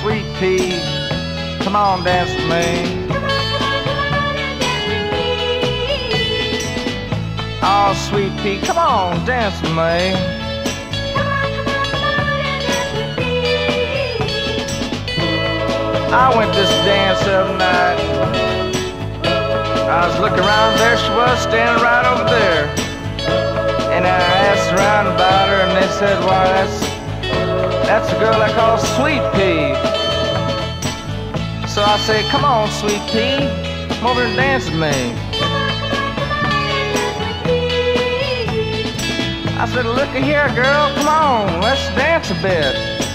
sweet pea, come on, dance with me. Oh, sweet pea, come on, dance with me. I went this dance the other night. I was looking around, there she was, standing right over there. And I asked around about her, and they said, "Why, that's that's a girl I call Sweet Pea." So I say, "Come on, Sweet Pea, come over and dance with me." I said, "Look here, girl, come on, let's dance a bit."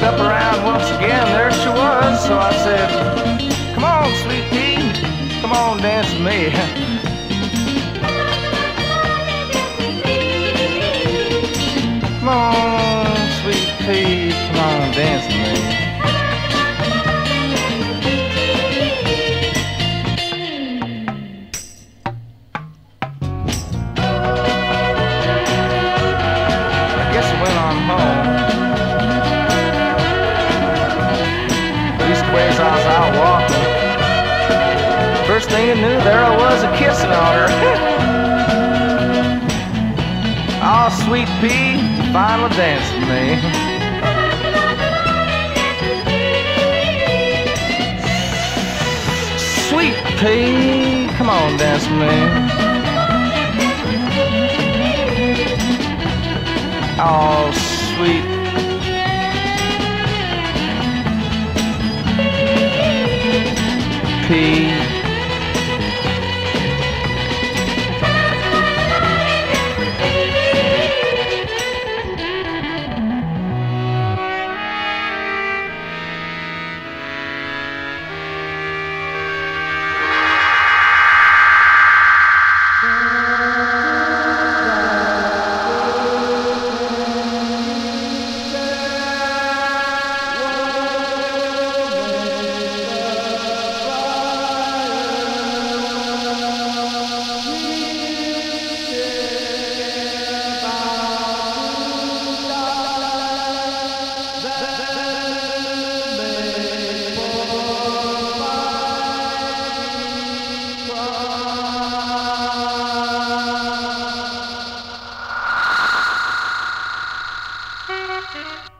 Looked up around once again, there she was. So I said, Come on, sweet pea, come on, dance with me. Come on, sweet pea, come on, dance with me. I guess I went on home. First thing I knew, there I was a kissing on her. oh, sweet pea, finally danced with me. Sweet pea, come on, dance with me. Oh, sweet pea. You.